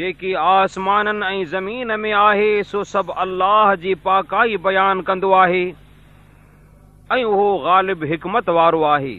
جيڪي آسمانن ۽ زمين ۾ آهي سو سڀ الله جي پاڪائي بيان ڪندو آهي. ۽ اهو غالب وارو آهي.